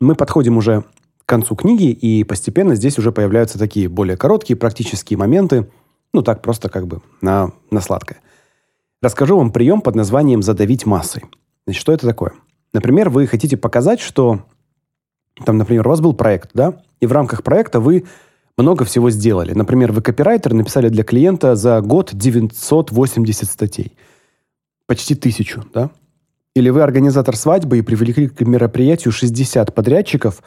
Мы подходим уже к концу книги, и постепенно здесь уже появляются такие более короткие практические моменты, ну так просто как бы на на сладкое. Расскажу вам прием под названием задавить массой. Значит, что это такое? Например, вы хотите показать, что там, например, у вас был проект, да? И в рамках проекта вы много всего сделали. Например, вы копирайтер, написали для клиента за год 980 статей. Почти тысячу, да? Или вы организатор свадьбы и привлекли к мероприятию 60 подрядчиков,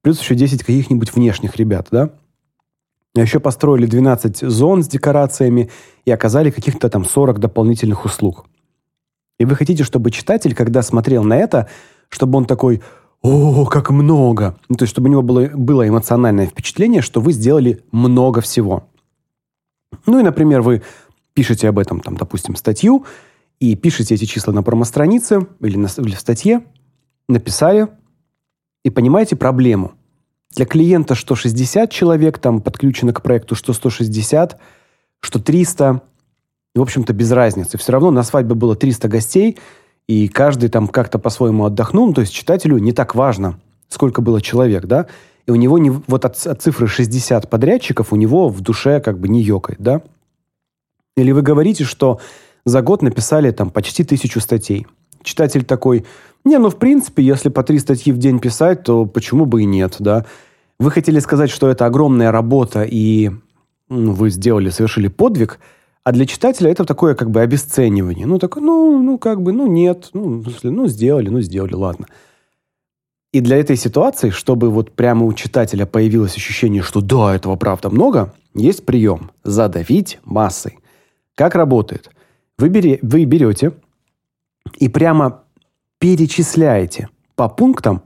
плюс еще 10 каких-нибудь внешних ребят, да? А еще построили 12 зон с декорациями и оказали каких-то там 40 дополнительных услуг. И вы хотите, чтобы читатель, когда смотрел на это, чтобы он такой: "О, как много!" Ну, то есть чтобы у него было было эмоциональное впечатление, что вы сделали много всего. Ну и, например, вы пишете об этом там, допустим, статью, и пишете эти числа на промо-странице или на или в статье, написали и понимаете проблему. Для клиента что 60 человек там подключено к проекту, что 160, что 300, в общем-то без разницы. Все равно на свадьбе было 300 гостей, и каждый там как-то по-своему отдохнул, то есть читателю не так важно, сколько было человек, да? И у него не вот от, от цифры 60 подрядчиков у него в душе как бы не ёкает, да? Или вы говорите, что за год написали там почти тысячу статей. Читатель такой: "Не, ну в принципе, если по три статьи в день писать, то почему бы и нет, да?" Вы хотели сказать, что это огромная работа и ну, вы сделали, совершили подвиг, а для читателя это такое как бы обесценивание. Ну такое, ну, ну как бы, ну нет, ну, ну сделали, ну сделали, ладно. И для этой ситуации, чтобы вот прямо у читателя появилось ощущение, что да, этого правда много, есть прием – задавить массой. Как работает? Вы, бере, вы берете и прямо перечисляете по пунктам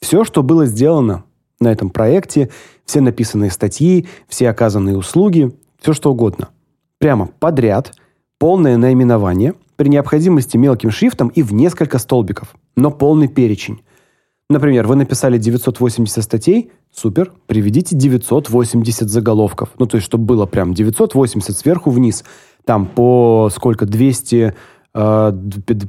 все, что было сделано на этом проекте, все написанные статьи, все оказанные услуги, все что угодно. Прямо подряд, полное наименование, при необходимости мелким шрифтом и в несколько столбиков, но полный перечень. Например, вы написали 980 статей, супер, приведите 980 заголовков. Ну, то есть, чтобы было прям 980 сверху вниз – там по сколько 200 э,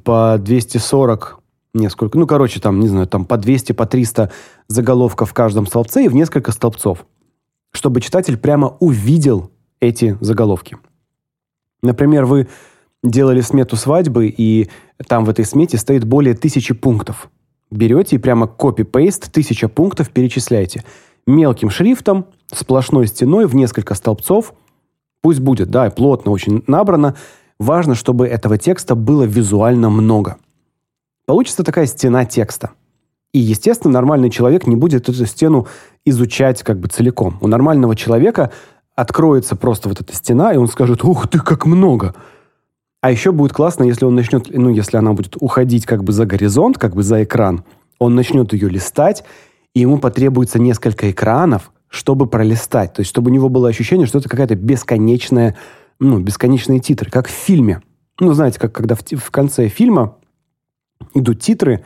по 240 несколько, ну, короче, там, не знаю, там по 200, по 300 заголовков в каждом столбце и в несколько столбцов, чтобы читатель прямо увидел эти заголовки. Например, вы делали смету свадьбы, и там в этой смете стоит более тысячи пунктов. Берете и прямо копи-пейст, тысяча пунктов перечисляете. Мелким шрифтом, сплошной стеной в несколько столбцов – Пусть будет, да, плотно очень набрано. Важно, чтобы этого текста было визуально много. Получится такая стена текста. И, естественно, нормальный человек не будет эту стену изучать как бы целиком. У нормального человека откроется просто вот эта стена, и он скажет: "Ух ты, как много!" А еще будет классно, если он начнет, ну, если она будет уходить как бы за горизонт, как бы за экран. Он начнет ее листать, и ему потребуется несколько экранов, чтобы пролистать, то есть чтобы у него было ощущение, что это какая-то бесконечная, ну, бесконечные титры, как в фильме. Ну, знаете, как когда в, в конце фильма идут титры,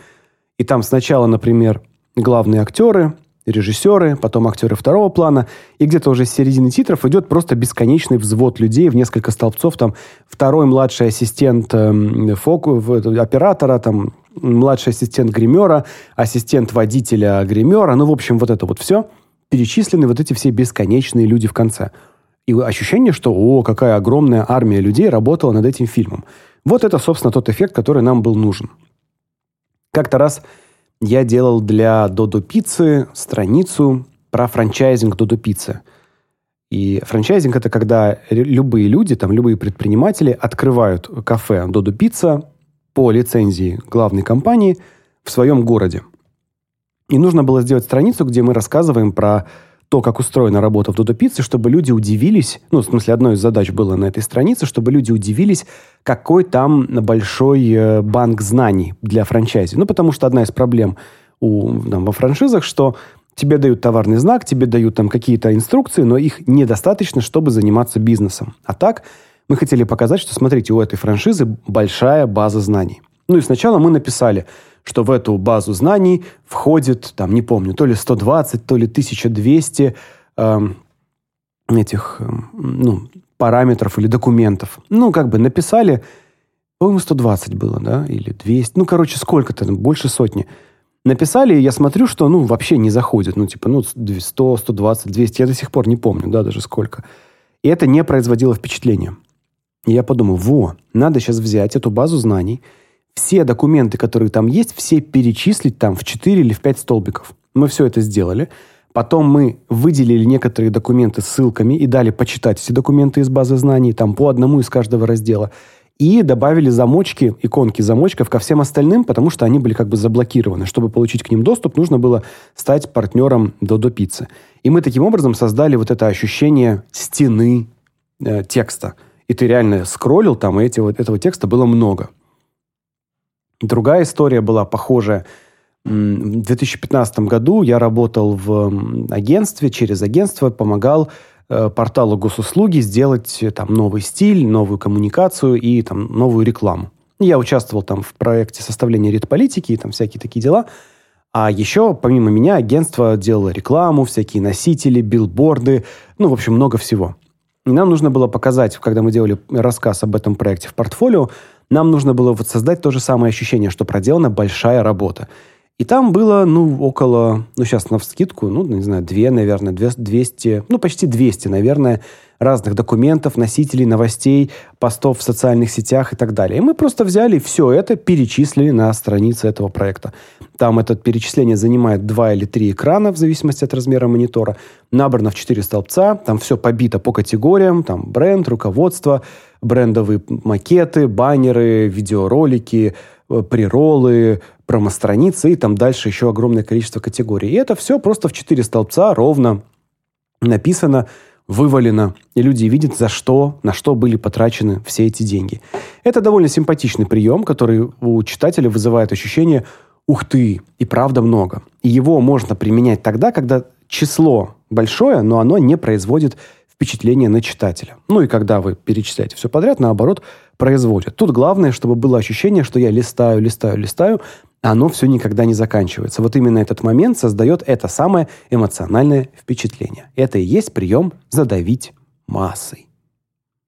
и там сначала, например, главные актеры, режиссеры, потом актеры второго плана, и где-то уже с середины титров идет просто бесконечный взвод людей в несколько столбцов, там второй младший ассистент э, фоку, оператора, там младший ассистент гримера, ассистент водителя гримера, ну, в общем, вот это вот все – перечислены вот эти все бесконечные люди в конце. И ощущение, что, о, какая огромная армия людей работала над этим фильмом. Вот это, собственно, тот эффект, который нам был нужен. Как-то раз я делал для Додо Пиццы страницу про франчайзинг Додо Пиццы. И франчайзинг это когда любые люди, там любые предприниматели открывают кафе Додо Пицца по лицензии главной компании в своем городе. И нужно было сделать страницу, где мы рассказываем про то, как устроена работа в Додо Пицце, чтобы люди удивились, ну, в смысле, одной из задач было на этой странице, чтобы люди удивились, какой там большой э, банк знаний для франчайзи. Ну, потому что одна из проблем у, там, во франшизах, что тебе дают товарный знак, тебе дают там какие-то инструкции, но их недостаточно, чтобы заниматься бизнесом. А так мы хотели показать, что, смотрите, у этой франшизы большая база знаний. Ну и сначала мы написали – что в эту базу знаний входит, там, не помню, то ли 120, то ли 1200 э, этих, э, ну, параметров или документов. Ну, как бы написали, по-моему, 120 было, да, или 200. Ну, короче, сколько-то, больше сотни. Написали, и я смотрю, что, ну, вообще не заходит. Ну, типа, ну, 100, 120, 200, я до сих пор не помню, да, даже сколько. И это не производило впечатления. И я подумал, во, надо сейчас взять эту базу знаний, все документы, которые там есть, все перечислить там в 4 или в 5 столбиков. Мы все это сделали. Потом мы выделили некоторые документы ссылками и дали почитать эти документы из базы знаний, там по одному из каждого раздела. И добавили замочки, иконки замочков ко всем остальным, потому что они были как бы заблокированы. Чтобы получить к ним доступ, нужно было стать партнером Dodo Pizza. И мы таким образом создали вот это ощущение стены э, текста. И ты реально скроллил там, и эти, вот, этого текста было много. Другая история была похожая. В 2015 году я работал в агентстве, через агентство помогал э, порталу госуслуги сделать э, там новый стиль, новую коммуникацию и там новую рекламу. Я участвовал там в проекте составления редполитики и там всякие такие дела. А еще, помимо меня, агентство делало рекламу, всякие носители, билборды, ну, в общем, много всего. И нам нужно было показать, когда мы делали рассказ об этом проекте в портфолио, нам нужно было вот создать то же самое ощущение, что проделана большая работа. И там было, ну, около, ну, сейчас на вскидку, ну, не знаю, две, наверное, 200, ну, почти 200, наверное, разных документов, носителей, новостей, постов в социальных сетях и так далее. И мы просто взяли все это, перечислили на странице этого проекта. Там это перечисление занимает два или три экрана, в зависимости от размера монитора. Набрано в четыре столбца. Там все побито по категориям. Там бренд, руководство, брендовые макеты, баннеры, видеоролики, э, приролы, промо-страницы и там дальше еще огромное количество категорий. И это все просто в четыре столбца ровно написано, вывалено, и люди видят, за что, на что были потрачены все эти деньги. Это довольно симпатичный прием, который у читателя вызывает ощущение «ух ты, и правда много». И его можно применять тогда, когда число большое, но оно не производит впечатление на читателя. Ну и когда вы перечисляете все подряд, наоборот, производят. Тут главное, чтобы было ощущение, что я листаю, листаю, листаю, а оно все никогда не заканчивается. Вот именно этот момент создает это самое эмоциональное впечатление. Это и есть прием задавить массой.